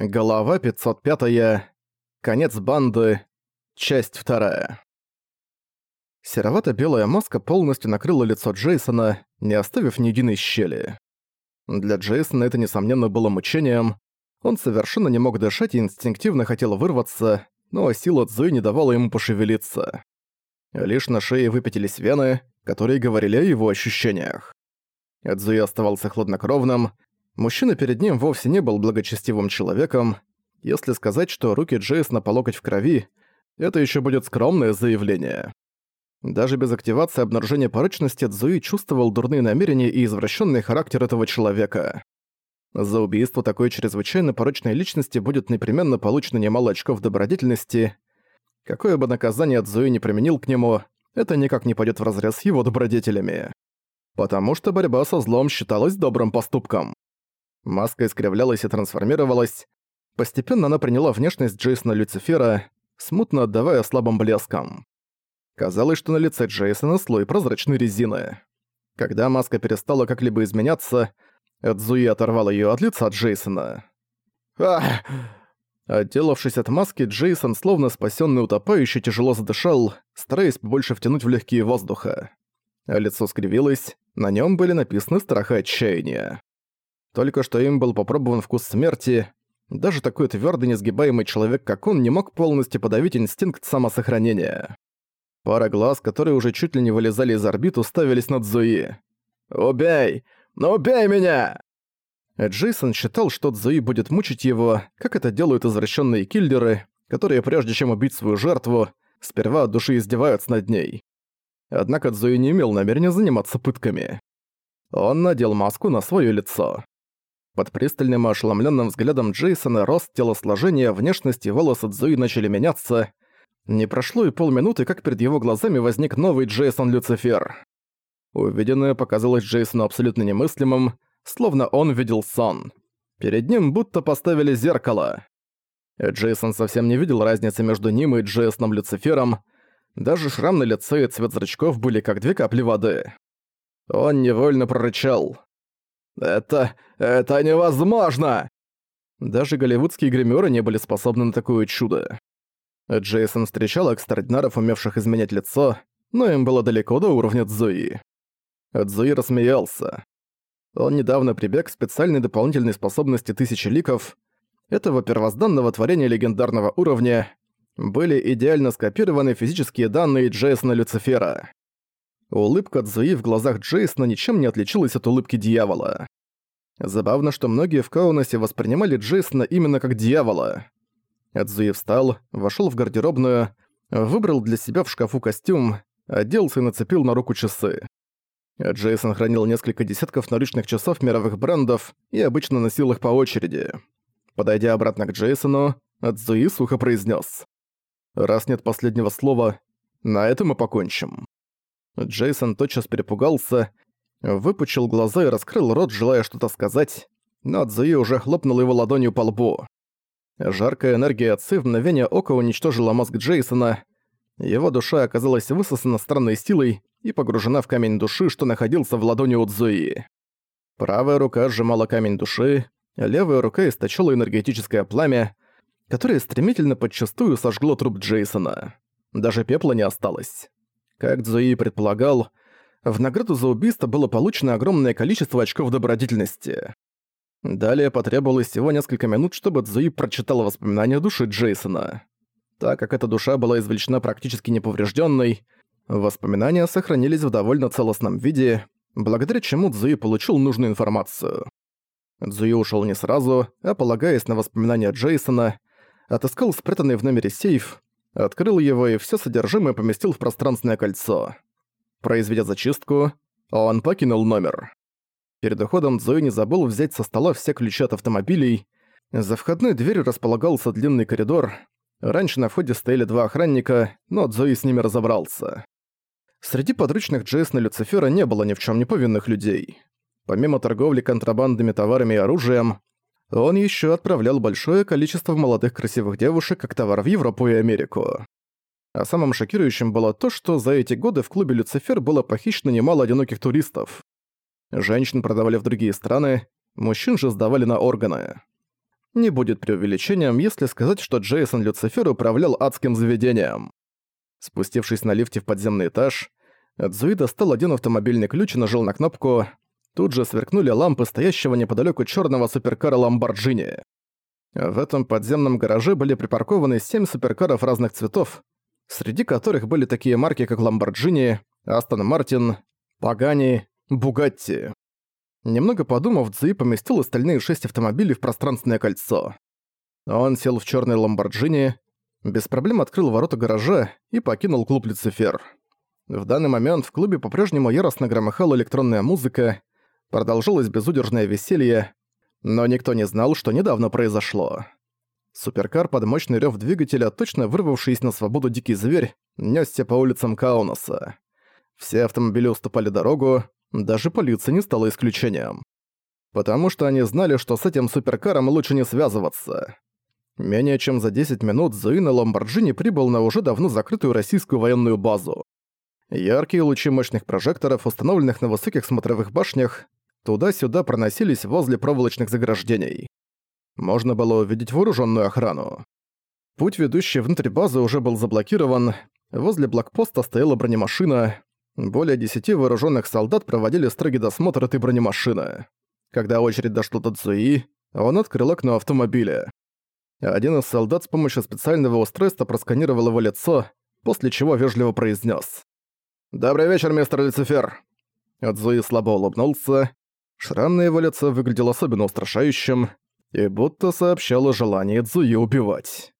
Голова 505. Конец банды. Часть 2. Серовато-белая маска полностью накрыла лицо Джейсона, не оставив ни единой щели. Для Джейсона это, несомненно, было мучением. Он совершенно не мог дышать и инстинктивно хотел вырваться, но сила Цзуи не давала ему пошевелиться. Лишь на шее выпятились вены, которые говорили о его ощущениях. Цзуи оставался хладнокровным, Мужчина перед ним вовсе не был благочестивым человеком. Если сказать, что руки Джейсона по локоть в крови, это еще будет скромное заявление. Даже без активации обнаружения порочности Цзуи чувствовал дурные намерения и извращенный характер этого человека. За убийство такой чрезвычайно порочной личности будет непременно получено немало очков добродетельности. Какое бы наказание Цзуи не применил к нему, это никак не пойдет вразрез с его добродетелями. Потому что борьба со злом считалась добрым поступком. Маска искривлялась и трансформировалась. Постепенно она приняла внешность Джейсона Люцифера, смутно отдавая слабым блеском. Казалось, что на лице Джейсона слой прозрачной резины. Когда маска перестала как-либо изменяться, Эдзуи оторвал ее от лица Джейсона. Ах! Отделавшись от маски, Джейсон, словно спасенный утопающий, тяжело задышал, стараясь побольше втянуть в легкие воздуха. лицо скривилось, на нем были написаны страх и отчаяние. Только что им был попробован вкус смерти. Даже такой твёрдый, несгибаемый человек, как он, не мог полностью подавить инстинкт самосохранения. Пара глаз, которые уже чуть ли не вылезали из орбит, уставились над Зуи. «Убей! Ну убей меня!» Джейсон считал, что Цзуи будет мучить его, как это делают извращенные киллеры, которые прежде чем убить свою жертву, сперва от души издеваются над ней. Однако Цзуи не имел намерения заниматься пытками. Он надел маску на свое лицо. Под пристальным и ошеломленным взглядом Джейсона рост, телосложение, внешность и волосы Цзуи начали меняться. Не прошло и полминуты, как перед его глазами возник новый Джейсон Люцифер. Увиденное показалось Джейсону абсолютно немыслимым, словно он видел сон. Перед ним будто поставили зеркало. Джейсон совсем не видел разницы между ним и Джейсоном Люцифером. Даже шрам на лице и цвет зрачков были как две капли воды. Он невольно прорычал. «Это... это невозможно!» Даже голливудские гримеры не были способны на такое чудо. Джейсон встречал экстрадинаров, умевших изменять лицо, но им было далеко до уровня Цзуи. Цзуи рассмеялся. Он недавно прибег к специальной дополнительной способности Тысячи Ликов. Этого первозданного творения легендарного уровня были идеально скопированы физические данные Джейсона Люцифера. Улыбка Цзуи в глазах Джейсона ничем не отличилась от улыбки дьявола. Забавно, что многие в Каунасе воспринимали Джейсона именно как дьявола. Цзуи встал, вошел в гардеробную, выбрал для себя в шкафу костюм, оделся и нацепил на руку часы. Джейсон хранил несколько десятков наручных часов мировых брендов и обычно носил их по очереди. Подойдя обратно к Джейсону, Цзуи сухо произнес: «Раз нет последнего слова, на этом мы покончим». Джейсон тотчас перепугался, выпучил глаза и раскрыл рот, желая что-то сказать, но Цзуи уже хлопнул его ладонью по лбу. Жаркая энергия отцы в мгновение ока уничтожила мозг Джейсона. Его душа оказалась высосана странной силой и погружена в камень души, что находился в ладони у Цзуи. Правая рука сжимала камень души, левая рука источила энергетическое пламя, которое стремительно подчастую сожгло труп Джейсона. Даже пепла не осталось. Как Цзуи предполагал, в награду за убийство было получено огромное количество очков добродетельности. Далее потребовалось всего несколько минут, чтобы Цзуи прочитала воспоминания души Джейсона. Так как эта душа была извлечена практически неповрежденной, воспоминания сохранились в довольно целостном виде, благодаря чему Цзуи получил нужную информацию. Цзуи ушел не сразу, а полагаясь на воспоминания Джейсона, отыскал спрятанный в номере сейф, открыл его и все содержимое поместил в пространственное кольцо. Произведя зачистку, он покинул номер. Перед уходом Зои не забыл взять со стола все ключи от автомобилей. За входной дверью располагался длинный коридор. Раньше на входе стояли два охранника, но Зои с ними разобрался. Среди подручных Джейсона Люцифера не было ни в чем не повинных людей. Помимо торговли контрабандными товарами и оружием, он еще отправлял большое количество молодых красивых девушек как товар в Европу и Америку. А самым шокирующим было то, что за эти годы в клубе «Люцифер» было похищено немало одиноких туристов. Женщин продавали в другие страны, мужчин же сдавали на органы. не будет преувеличением, если сказать, что Джейсон Люцифер управлял адским заведением. Спустившись на лифте в подземный этаж, Цзуи достал один автомобильный ключ и нажал на кнопку. Тут же сверкнули лампы стоящего неподалеку черного суперкара Ламборджини. В этом подземном гараже были припаркованы семь суперкаров разных цветов, среди которых были такие марки, как Lamborghini, Aston Martin, Pagani, Bugatti. Немного подумав, Цзуи поместил остальные шесть автомобилей в пространственное кольцо. Он сел в черный Lamborghini, без проблем открыл ворота гаража и покинул клуб «Люцифер». В данный момент в клубе по-прежнему яростно громыхала электронная музыка, продолжалось безудержное веселье, но никто не знал, что недавно произошло. Суперкар под мощный рёв двигателя, точно вырвавшийся на свободу дикий зверь, нёсся по улицам Каунаса. Все автомобили уступали дорогу, даже полиция не стала исключением. Потому что они знали, что с этим суперкаром лучше не связываться. Менее чем за 10 минут Зуина Ламборджини прибыл на уже давно закрытую российскую военную базу. Яркие лучи мощных прожекторов, установленных на высоких смотровых башнях, туда-сюда проносились возле проволочных заграждений. Можно было увидеть вооруженную охрану. Путь, ведущий внутрь базы, уже был заблокирован. Возле блокпоста стояла бронемашина. Более десяти вооруженных солдат проводили строгий досмотр этой бронемашины. Когда очередь дошла до Цуи, он открыл окно автомобиля. Один из солдат с помощью специального устройства просканировал его лицо, после чего вежливо произнес: «Добрый вечер, мистер Люцифер!» Цзуи слабо улыбнулся. Шрам на его лице выглядел особенно устрашающим и будто сообщал о желании Цзуи убивать.